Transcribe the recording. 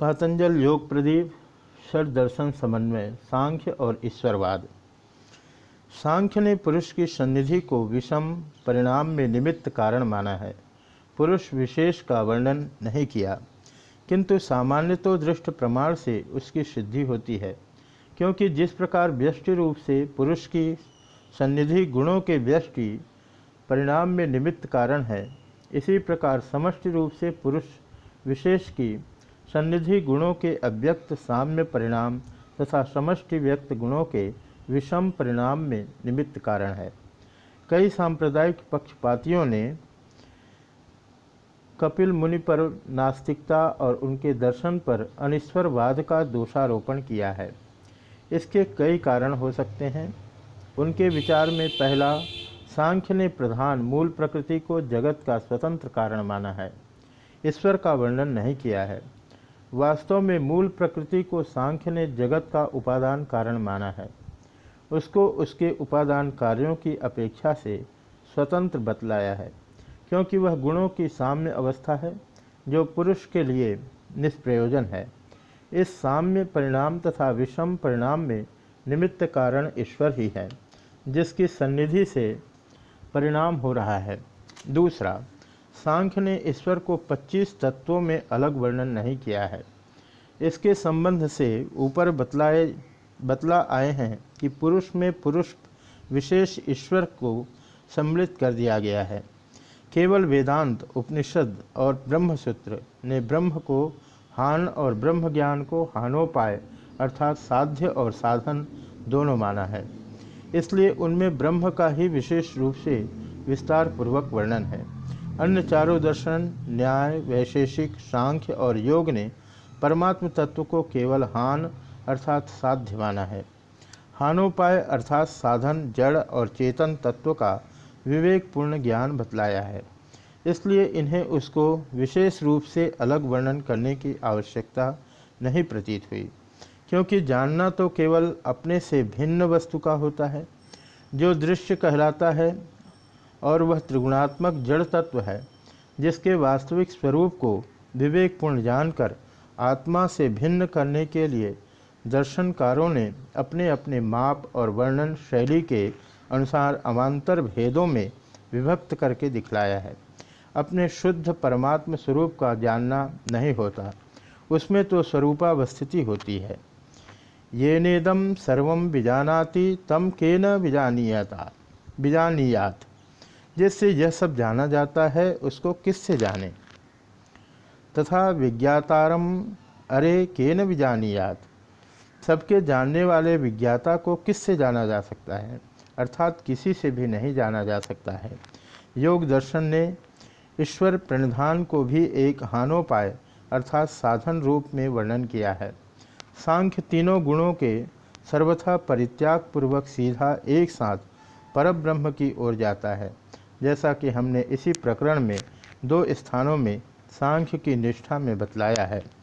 पातंजल योग प्रदीप षड दर्शन समन्वय, सांख्य और ईश्वरवाद। सांख्य ने पुरुष की सन्निधि को विषम परिणाम में निमित्त कारण माना है। पुरुष विशेष का वर्णन नहीं किया, किंतु सामान्य तो दृष्ट प्रमाण से उसकी सिद्धि होती है, क्योंकि जिस प्रकार व्यष्टि रूप से पुरुष की सन्निधि गुणों के व्यष्टि परिणाम में निमित्त कारण है, इसी प्रकार समष्टि रूप से पुरुष विशेष की सन्निधि गुणों के अव्यक्त साम्य परिणाम तथा समष्टि व्यक्त गुणों के विषम परिणाम में निमित्त कारण है। कई सांप्रदायिक पक्षपातियों ने कपिल मुनि पर नास्तिकता और उनके दर्शन पर अनिश्वरवाद का दोषारोपण किया है। इसके कई कारण हो सकते हैं। उनके विचार में पहला, सांख्य ने प्रधान मूल प्रकृति को जगत का स्वतंत्र कारण माना है। ईश्वर का वर्णन नहीं किया है। वास्तव में मूल प्रकृति को सांख्य ने जगत का उपादान कारण माना है। उसको उसके उपादान कार्यों की अपेक्षा से स्वतंत्र बतलाया है, क्योंकि वह गुणों की साम्य अवस्था है, जो पुरुष के लिए निष्प्रयोजन है। इस साम्य परिणाम तथा विषम परिणाम में निमित्त कारण ईश्वर ही है, जिसकी सन्निधि से परिणाम हो रहा है। दूसरा सांख्य ने ईश्वर को 25 तत्वों में अलग वर्णन नहीं किया है। इसके संबंध से ऊपर बतलाए, बतला आए हैं कि पुरुष में पुरुष विशेष ईश्वर को सम्मिलित कर दिया गया है। केवल वेदांत, उपनिषद और ब्रह्मसूत्र ने ब्रह्म को हान और ब्रह्म ज्ञान को हानोपाय अर्थात साध्य और साधन दोनों माना है। इसलिए उनमें ब्रह्म का ही विशेष रूप से विस्तार पूर्वक वर्णन है। अन्य चारों दर्शन, न्याय, वैशेषिक, सांख्य और योग ने परमात्म तत्व को केवल हान अर्थात साध्य माना है। हानोपाय अर्थात साधन, जड़ और चेतन तत्व का विवेकपूर्ण ज्ञान बतलाया है। इसलिए इन्हें उसको विशेष रूप से अलग वर्णन करने की आवश्यकता नहीं प्रतीत हुई, क्योंकि जानना तो केवल अपने से भिन्न वस्तु का होता है। जो दृश्य कहलाता है और वह त्रिगुणात्मक जड़ तत्व है, जिसके वास्तविक स्वरूप को विवेकपूर्ण जानकर आत्मा से भिन्न करने के लिए दर्शनकारों ने अपने अपने माप और वर्णन शैली के अनुसार अमांतर भेदों में विभक्त करके दिखलाया है। अपने शुद्ध परमात्म स्वरूप का जानना नहीं होता, उसमें तो स्वरूपावस्थिति होती है। ये नेदम सर्व बिजानाति तम के न बिजानीयता बिजानीयात जिससे यह सब जाना जाता है, उसको किससे जाने? तथा विज्ञातारम अरे के न बिजानीयात सबके जानने वाले विज्ञाता को किससे जाना जा सकता है? अर्थात किसी से भी नहीं जाना जा सकता है। योग दर्शन ने ईश्वर प्रणिधान को भी एक हानोपाय, अर्थात साधन रूप में वर्णन किया है। सांख्य तीनों गुणों के सर्वथा परित्याग पूर्वक सीधा एक साथ परब्रह्म की ओर जाता है। जैसा कि हमने इसी प्रकरण में दो स्थानों में सांख्य की निष्ठा में बतलाया है।